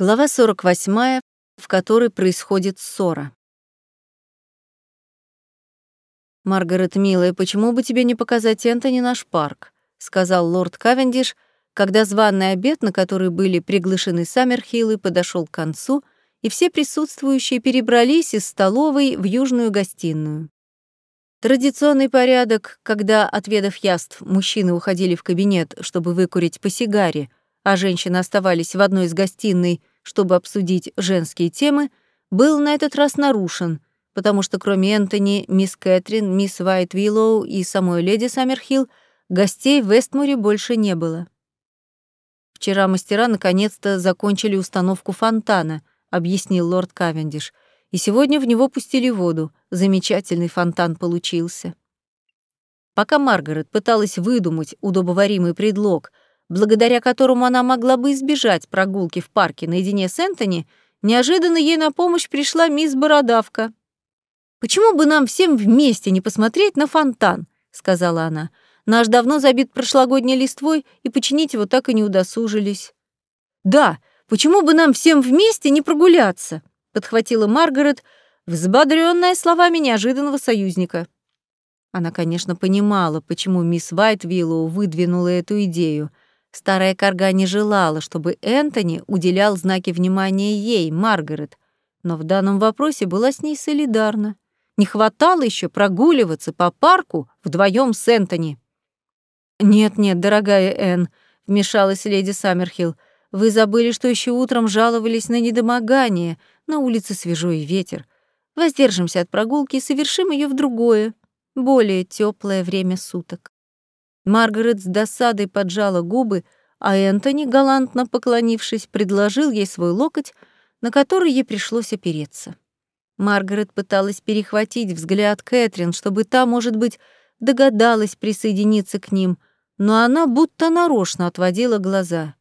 Глава 48, в которой происходит ссора. «Маргарет, милая, почему бы тебе не показать Энтони наш парк?» — сказал лорд Кавендиш, когда званый обед, на который были приглашены Саммерхиллы, подошел к концу, и все присутствующие перебрались из столовой в южную гостиную. Традиционный порядок, когда, отведав яств, мужчины уходили в кабинет, чтобы выкурить по сигаре, а женщины оставались в одной из гостиной, чтобы обсудить женские темы, был на этот раз нарушен, потому что кроме Энтони, мисс Кэтрин, мисс Вайт Виллоу и самой леди Саммерхилл гостей в Вестмуре больше не было. Вчера мастера наконец-то закончили установку фонтана, объяснил лорд Кавендиш, и сегодня в него пустили воду. Замечательный фонтан получился. Пока Маргарет пыталась выдумать удобоваримый предлог, благодаря которому она могла бы избежать прогулки в парке наедине с Энтони, неожиданно ей на помощь пришла мисс Бородавка. «Почему бы нам всем вместе не посмотреть на фонтан?» — сказала она. «Наш давно забит прошлогодней листвой, и починить его так и не удосужились». «Да, почему бы нам всем вместе не прогуляться?» — подхватила Маргарет, взбодрённая словами неожиданного союзника. Она, конечно, понимала, почему мисс Вайтвиллоу выдвинула эту идею. Старая корга не желала, чтобы Энтони уделял знаки внимания ей, Маргарет, но в данном вопросе была с ней солидарна. Не хватало еще прогуливаться по парку вдвоем с Энтони. «Нет-нет, дорогая Энн», — вмешалась леди Саммерхилл, «вы забыли, что еще утром жаловались на недомогание, на улице свежо и ветер. Воздержимся от прогулки и совершим ее в другое, более теплое время суток». Маргарет с досадой поджала губы, а Энтони, галантно поклонившись, предложил ей свой локоть, на который ей пришлось опереться. Маргарет пыталась перехватить взгляд Кэтрин, чтобы та, может быть, догадалась присоединиться к ним, но она будто нарочно отводила глаза.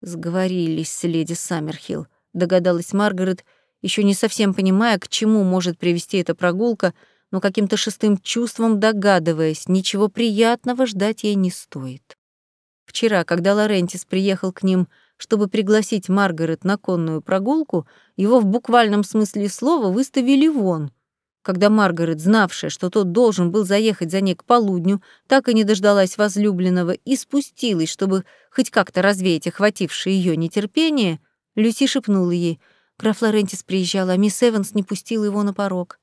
«Сговорились с леди Саммерхилл», — догадалась Маргарет, еще не совсем понимая, к чему может привести эта прогулка — но каким-то шестым чувством догадываясь, ничего приятного ждать ей не стоит. Вчера, когда Лорентис приехал к ним, чтобы пригласить Маргарет на конную прогулку, его в буквальном смысле слова выставили вон. Когда Маргарет, знавшая, что тот должен был заехать за ней к полудню, так и не дождалась возлюбленного и спустилась, чтобы хоть как-то развеять охватившее ее нетерпение, Люси шепнула ей, «Граф Лорентис приезжал, а мисс Эванс не пустила его на порог».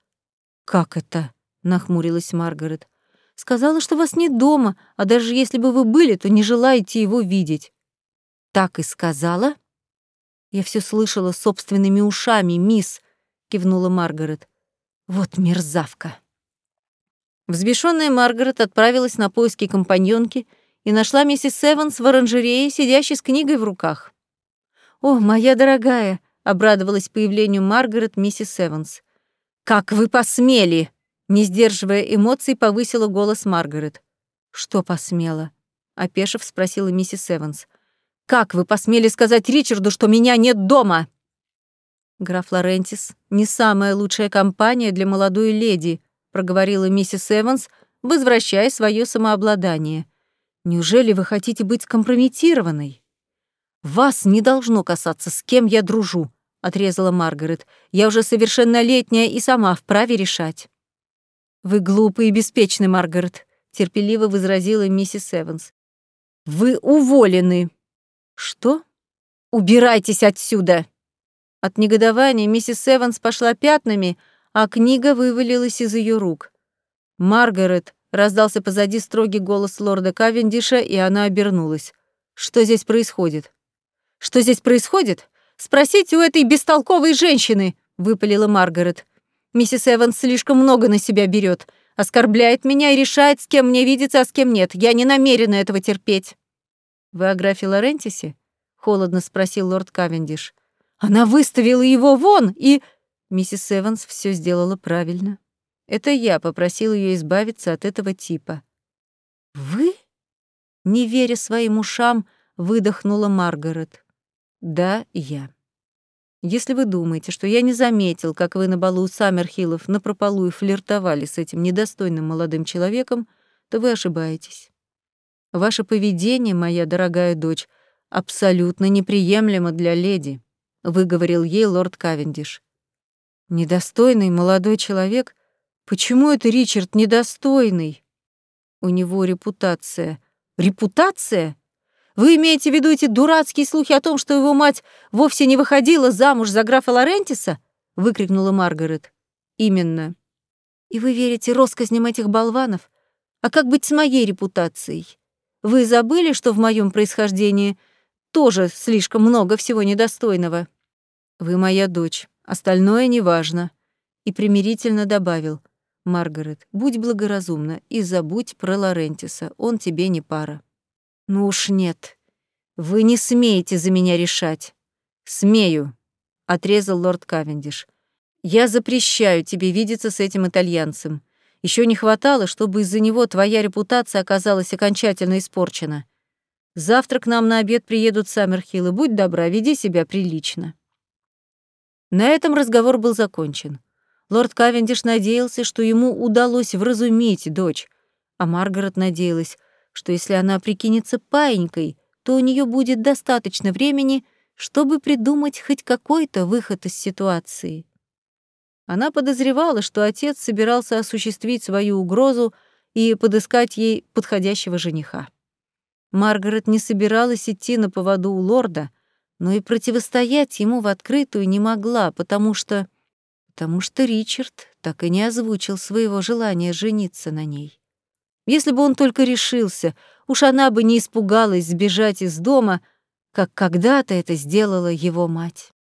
«Как это?» — нахмурилась Маргарет. «Сказала, что вас нет дома, а даже если бы вы были, то не желаете его видеть». «Так и сказала?» «Я все слышала собственными ушами, мисс», — кивнула Маргарет. «Вот мерзавка». Взбешенная Маргарет отправилась на поиски компаньонки и нашла миссис Эванс в оранжерее, сидящей с книгой в руках. «О, моя дорогая!» — обрадовалась появлению Маргарет миссис Эванс. «Как вы посмели!» Не сдерживая эмоций, повысила голос Маргарет. «Что посмела?» — опешив, спросила миссис Эванс. «Как вы посмели сказать Ричарду, что меня нет дома?» «Граф Лорентис — не самая лучшая компания для молодой леди», — проговорила миссис Эванс, возвращая свое самообладание. «Неужели вы хотите быть скомпрометированной?» «Вас не должно касаться, с кем я дружу», отрезала Маргарет. «Я уже совершеннолетняя и сама вправе решать». «Вы глупы и беспечны, Маргарет», — терпеливо возразила миссис Эванс. «Вы уволены». «Что? Убирайтесь отсюда!» От негодования миссис Эванс пошла пятнами, а книга вывалилась из ее рук. «Маргарет!» — раздался позади строгий голос лорда Кавендиша, и она обернулась. «Что здесь происходит?» «Что здесь происходит? Спросите у этой бестолковой женщины», — выпалила Маргарет. «Миссис Эванс слишком много на себя берет, оскорбляет меня и решает, с кем мне видеться, а с кем нет. Я не намерена этого терпеть». «Вы о графе Лорентисе?» — холодно спросил лорд Кавендиш. «Она выставила его вон и...» Миссис Эванс все сделала правильно. Это я попросил ее избавиться от этого типа. «Вы?» Не веря своим ушам, выдохнула Маргарет. Да, я. Если вы думаете, что я не заметил, как вы на балу Саммерхиллов напропалую флиртовали с этим недостойным молодым человеком, то вы ошибаетесь. Ваше поведение, моя дорогая дочь, абсолютно неприемлемо для леди. выговорил ей лорд Кавендиш. Недостойный молодой человек? Почему это Ричард недостойный? У него репутация. Репутация? Вы имеете в виду эти дурацкие слухи о том, что его мать вовсе не выходила замуж за графа Лорентиса? выкрикнула Маргарет. Именно. И вы верите россказням этих болванов? А как быть с моей репутацией? Вы забыли, что в моем происхождении тоже слишком много всего недостойного? Вы моя дочь, остальное неважно. И примирительно добавил. Маргарет, будь благоразумна и забудь про Лорентиса, он тебе не пара. Ну уж нет. Вы не смеете за меня решать. Смею, отрезал лорд Кавендиш. Я запрещаю тебе видеться с этим итальянцем. Еще не хватало, чтобы из-за него твоя репутация оказалась окончательно испорчена. Завтра к нам на обед приедут Саммерхиллы. Будь добра, веди себя прилично. На этом разговор был закончен. Лорд Кавендиш надеялся, что ему удалось вразумить дочь, а Маргарет надеялась, что если она прикинется паинькой, то у нее будет достаточно времени, чтобы придумать хоть какой-то выход из ситуации. Она подозревала, что отец собирался осуществить свою угрозу и подыскать ей подходящего жениха. Маргарет не собиралась идти на поводу у лорда, но и противостоять ему в открытую не могла, потому что... потому что Ричард так и не озвучил своего желания жениться на ней. Если бы он только решился, уж она бы не испугалась сбежать из дома, как когда-то это сделала его мать.